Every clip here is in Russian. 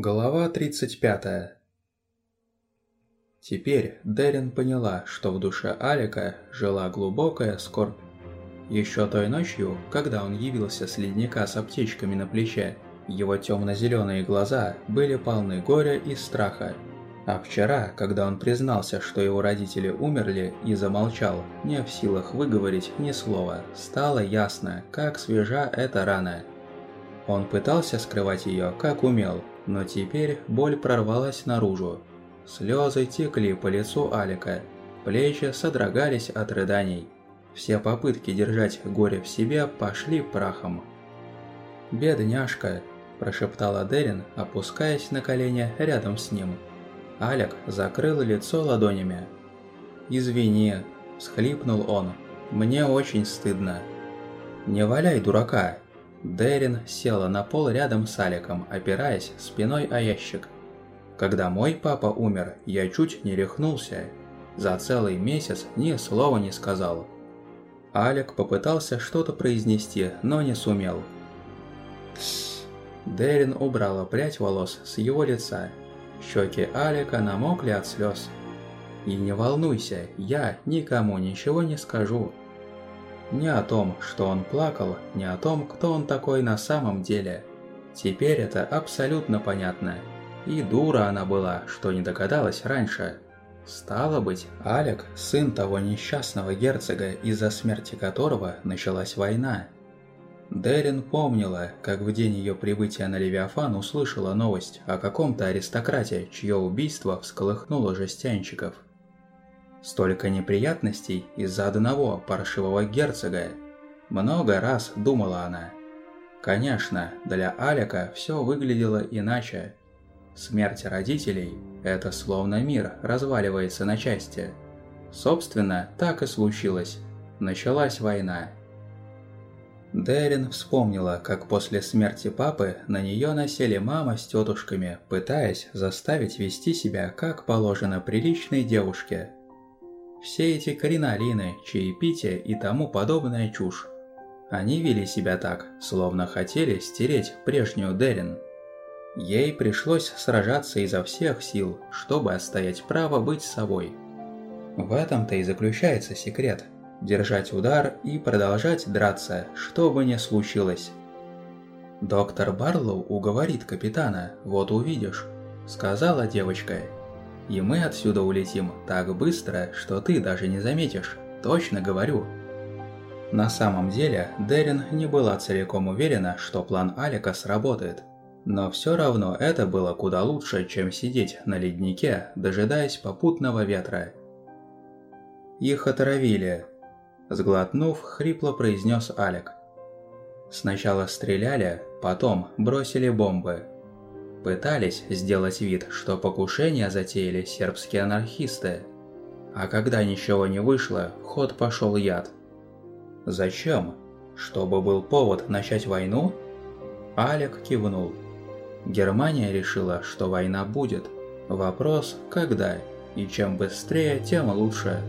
Глава 35 Теперь Дерин поняла, что в душе Алика жила глубокая скорбь. Еще той ночью, когда он явился с ледника с аптечками на плече, его темно-зеленые глаза были полны горя и страха. А вчера, когда он признался, что его родители умерли и замолчал, не в силах выговорить ни слова, стало ясно, как свежа эта рана. Он пытался скрывать ее, как умел, но теперь боль прорвалась наружу. Слезы текли по лицу Алика, плечи содрогались от рыданий. Все попытки держать горе в себе пошли прахом. «Бедняжка», – прошептала Дерин, опускаясь на колени рядом с ним. Алек закрыл лицо ладонями. «Извини», – схлипнул он, – «мне очень стыдно». «Не валяй дурака», Дерин села на пол рядом с Аликом, опираясь спиной о ящик. Когда мой папа умер, я чуть не рехнулся. За целый месяц ни слова не сказал. Алик попытался что-то произнести, но не сумел. Тссс. Дерин убрала прядь волос с его лица. Щеки Алика намокли от слез. «И не волнуйся, я никому ничего не скажу», не о том, что он плакал, не о том, кто он такой на самом деле. Теперь это абсолютно понятно. И дура она была, что не догадалась раньше. Стало быть, Алек – сын того несчастного герцога, из-за смерти которого началась война. Дерин помнила, как в день ее прибытия на Левиафан услышала новость о каком-то аристократе, чье убийство всколыхнуло жестянщиков – Столько неприятностей из-за одного паршивого герцога. Много раз думала она. Конечно, для Алика все выглядело иначе. Смерть родителей – это словно мир разваливается на части. Собственно, так и случилось. Началась война. Дерин вспомнила, как после смерти папы на нее насели мама с тетушками, пытаясь заставить вести себя как положено приличной девушке – все эти кринолины, чаепития и тому подобная чушь. Они вели себя так, словно хотели стереть прежнюю Дерин. Ей пришлось сражаться изо всех сил, чтобы отстоять право быть собой. В этом-то и заключается секрет – держать удар и продолжать драться, что бы ни случилось. «Доктор Барлоу уговорит капитана, вот увидишь», – сказала девочка и мы отсюда улетим так быстро, что ты даже не заметишь. Точно говорю. На самом деле, Дерин не была целиком уверена, что план Алика сработает. Но все равно это было куда лучше, чем сидеть на леднике, дожидаясь попутного ветра. «Их отравили», – сглотнув, хрипло произнес Алик. «Сначала стреляли, потом бросили бомбы, Пытались сделать вид, что покушение затеяли сербские анархисты. А когда ничего не вышло, ход пошел яд. Зачем? Чтобы был повод начать войну? Алек кивнул. Германия решила, что война будет. Вопрос – когда? И чем быстрее, тем лучше.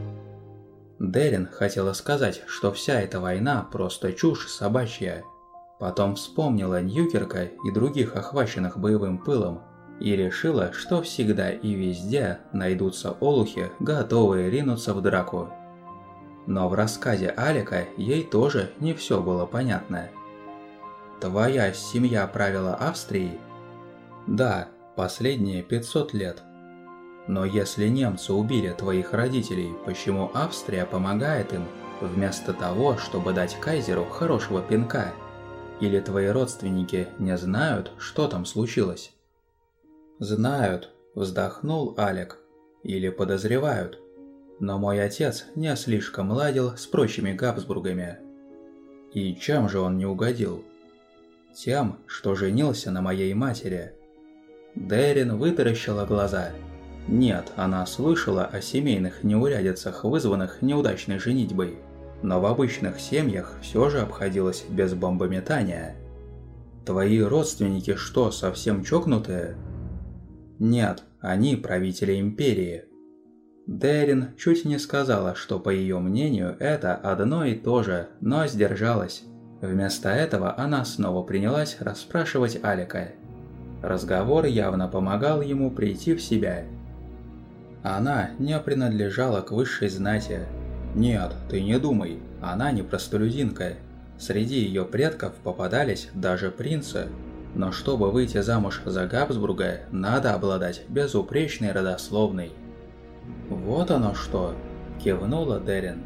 Дерин хотела сказать, что вся эта война просто чушь собачья – Потом вспомнила Ньюкерка и других охваченных боевым пылом и решила, что всегда и везде найдутся олухи, готовые ринуться в драку. Но в рассказе Алика ей тоже не все было понятно. «Твоя семья правила Австрии?» «Да, последние 500 лет». «Но если немцы убили твоих родителей, почему Австрия помогает им, вместо того, чтобы дать кайзеру хорошего пинка?» Или твои родственники не знают, что там случилось?» «Знают», – вздохнул Алек. «Или подозревают. Но мой отец не слишком ладил с прочими Габсбургами. И чем же он не угодил?» «Тем, что женился на моей матери». Дерин вытаращила глаза. Нет, она слышала о семейных неурядицах, вызванных неудачной женитьбой но в обычных семьях все же обходилось без бомбометания. Твои родственники что, совсем чокнутые? Нет, они правители империи. Дерин чуть не сказала, что по ее мнению это одно и то же, но сдержалась. Вместо этого она снова принялась расспрашивать Алика. Разговор явно помогал ему прийти в себя. Она не принадлежала к высшей знати. Нет, ты не думай, она не простолюдинка. Среди ее предков попадались даже принцы. Но чтобы выйти замуж за Габсбурга, надо обладать безупречной родословной. «Вот оно что!» – кивнула Дерин.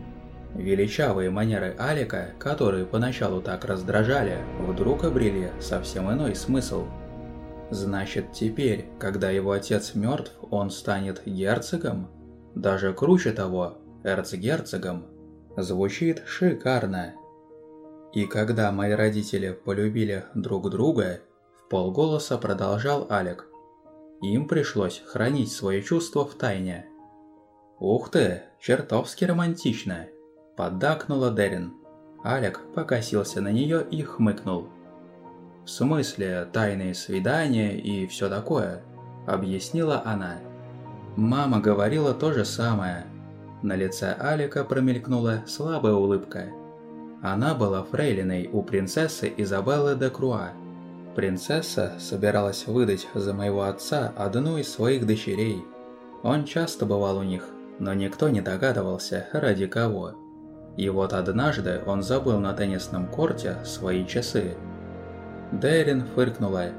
Величавые манеры Алика, которые поначалу так раздражали, вдруг обрели совсем иной смысл. Значит, теперь, когда его отец мертв, он станет герцогом? Даже круче того, эрцгерцогом. Звучит шикарно. И когда мои родители полюбили друг друга, в полголоса продолжал Алик. Им пришлось хранить свои чувства в тайне. Ух ты, чертовски романтично. Поддакнула Дерин. Алек покосился на нее и хмыкнул. «В смысле, тайные свидания и все такое?» – объяснила она. Мама говорила то же самое. На лице Алика промелькнула слабая улыбка. Она была фрейлиной у принцессы Изабеллы де Круа. Принцесса собиралась выдать за моего отца одну из своих дочерей. Он часто бывал у них, но никто не догадывался, ради кого. И вот однажды он забыл на теннисном корте свои часы. Дэрин фыркнула.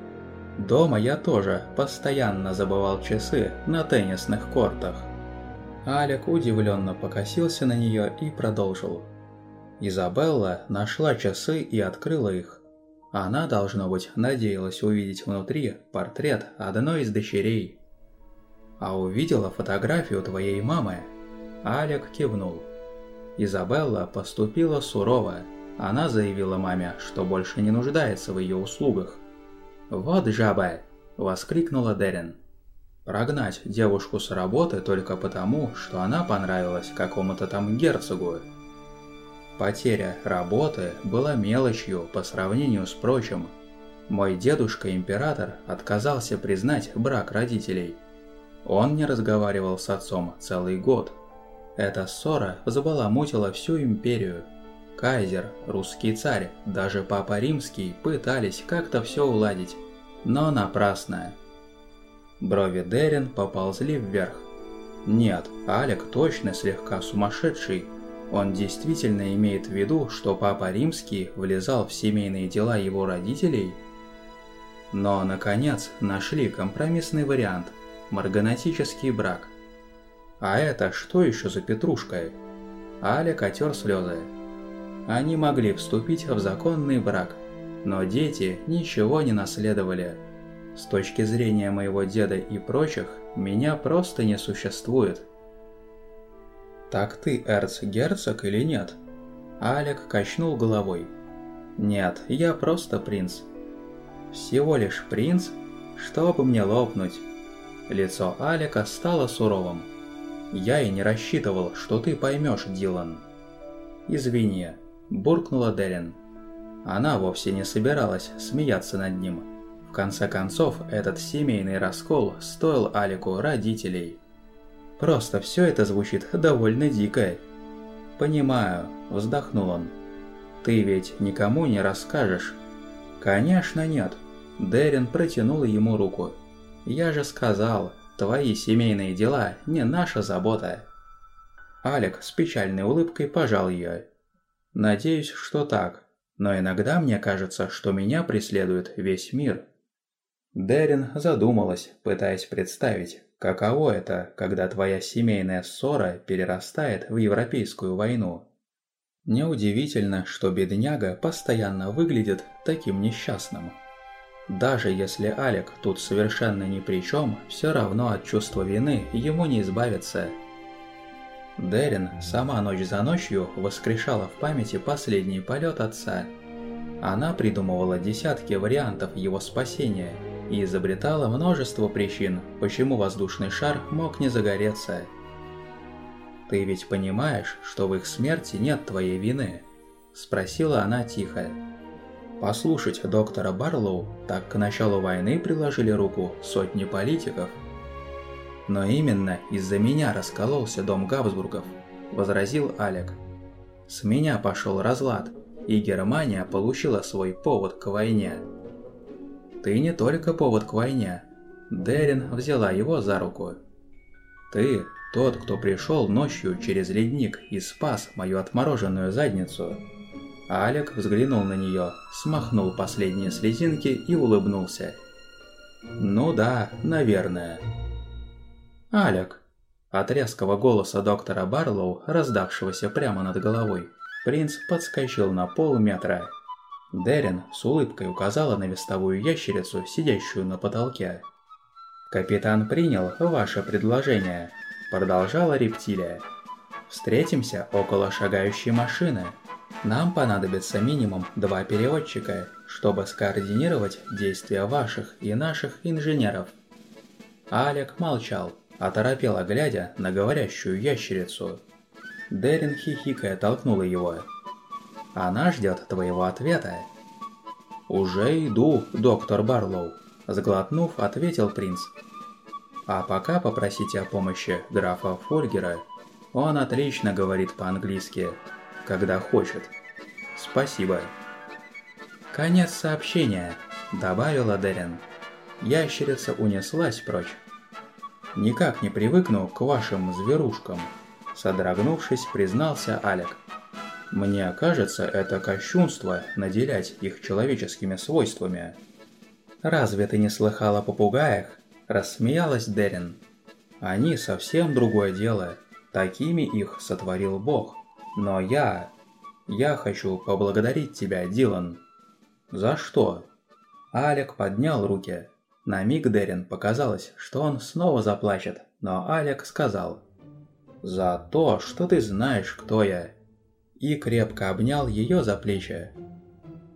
«Дома я тоже постоянно забывал часы на теннисных кортах». Алек удивленно покосился на нее и продолжил. Изабелла нашла часы и открыла их. Она, должно быть, надеялась увидеть внутри портрет одной из дочерей. «А увидела фотографию твоей мамы?» Алек кивнул. Изабелла поступила сурово. Она заявила маме, что больше не нуждается в ее услугах. «Вот жаба!» – воскликнула Дерин. Прогнать девушку с работы только потому, что она понравилась какому-то там герцогу. Потеря работы была мелочью по сравнению с прочим. Мой дедушка-император отказался признать брак родителей. Он не разговаривал с отцом целый год – эта ссора забаламутила всю империю. Кайзер, русский царь, даже папа римский пытались как-то все уладить, но напрасно. Брови Дерин поползли вверх. Нет, Алек точно слегка сумасшедший. Он действительно имеет в виду, что папа римский влезал в семейные дела его родителей? Но, наконец, нашли компромиссный вариант – марганатический брак. А это что еще за петрушка? Аля котер слезы. Они могли вступить в законный брак, но дети ничего не наследовали. С точки зрения моего деда и прочих, меня просто не существует. «Так ты эрцгерцог или нет?» Алек качнул головой. «Нет, я просто принц». «Всего лишь принц? Чтобы мне лопнуть». Лицо Алика стало суровым. Я и не рассчитывал, что ты поймешь, Дилан. Извини, буркнула Дерин. Она вовсе не собиралась смеяться над ним. Конце концов, этот семейный раскол стоил Алику родителей. Просто все это звучит довольно дико. Понимаю, вздохнул он. Ты ведь никому не расскажешь? Конечно нет. Дерин протянула ему руку. Я же сказал, Твои семейные дела не наша забота. Алек с печальной улыбкой пожал ее. Надеюсь, что так, но иногда мне кажется, что меня преследует весь мир. Дерин задумалась, пытаясь представить, каково это, когда твоя семейная ссора перерастает в европейскую войну. Неудивительно, что бедняга постоянно выглядит таким несчастным. Даже если Алек тут совершенно ни при чем, все равно от чувства вины ему не избавиться. Дерин сама ночь за ночью воскрешала в памяти последний полет отца. Она придумывала десятки вариантов его спасения и изобретала множество причин, почему воздушный шар мог не загореться. «Ты ведь понимаешь, что в их смерти нет твоей вины?» – спросила она тихо. Послушать доктора Барлоу, так к началу войны приложили руку сотни политиков. Но именно из-за меня раскололся дом Габсбургов, возразил Алек. С меня пошел разлад, и Германия получила свой повод к войне. Ты не только повод к войне. Дерин взяла его за руку. Ты тот, кто пришел ночью через ледник и спас мою отмороженную задницу. Алек взглянул на нее, смахнул последние слезинки и улыбнулся. Ну да, наверное. Алек. От резкого голоса доктора Барлоу, раздавшегося прямо над головой, принц подскочил на полметра. Дерин с улыбкой указала на вестовую ящерицу, сидящую на потолке. «Капитан принял ваше предложение», – продолжала рептилия. «Встретимся около шагающей машины. Нам понадобится минимум два переводчика, чтобы скоординировать действия ваших и наших инженеров». Алек молчал оторопела глядя на говорящую ящерицу. Дерин хихикая толкнула его. «Она ждет твоего ответа». «Уже иду, доктор Барлоу», – сглотнув, ответил принц. «А пока попросите о помощи графа Фольгера. Он отлично говорит по-английски, когда хочет. Спасибо». «Конец сообщения», – добавила Дерин. Ящерица унеслась прочь. Никак не привыкну к вашим зверушкам», – содрогнувшись, признался Алек. «Мне кажется, это кощунство наделять их человеческими свойствами». «Разве ты не слыхал о попугаях?» – рассмеялась Дерин. «Они совсем другое дело. Такими их сотворил Бог. Но я... Я хочу поблагодарить тебя, Дилан». «За что?» Алек поднял руки. На миг Дерин показалось, что он снова заплачет, но Алек сказал «За то, что ты знаешь, кто я», и крепко обнял ее за плечи.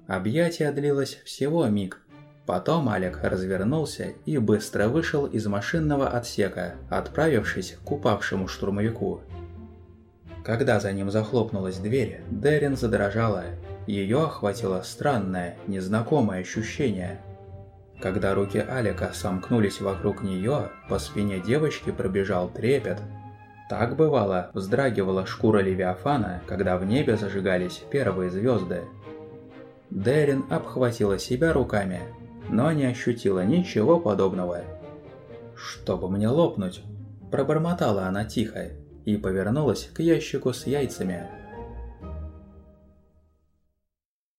Объятие длилось всего миг. Потом Алек развернулся и быстро вышел из машинного отсека, отправившись к упавшему штурмовику. Когда за ним захлопнулась дверь, Дерин задрожала. Ее охватило странное, незнакомое ощущение – когда руки Алика сомкнулись вокруг нее, по спине девочки пробежал трепет. Так бывало, вздрагивала шкура Левиафана, когда в небе зажигались первые звезды. Дерин обхватила себя руками, но не ощутила ничего подобного. «Чтобы мне лопнуть!» – пробормотала она тихо и повернулась к ящику с яйцами.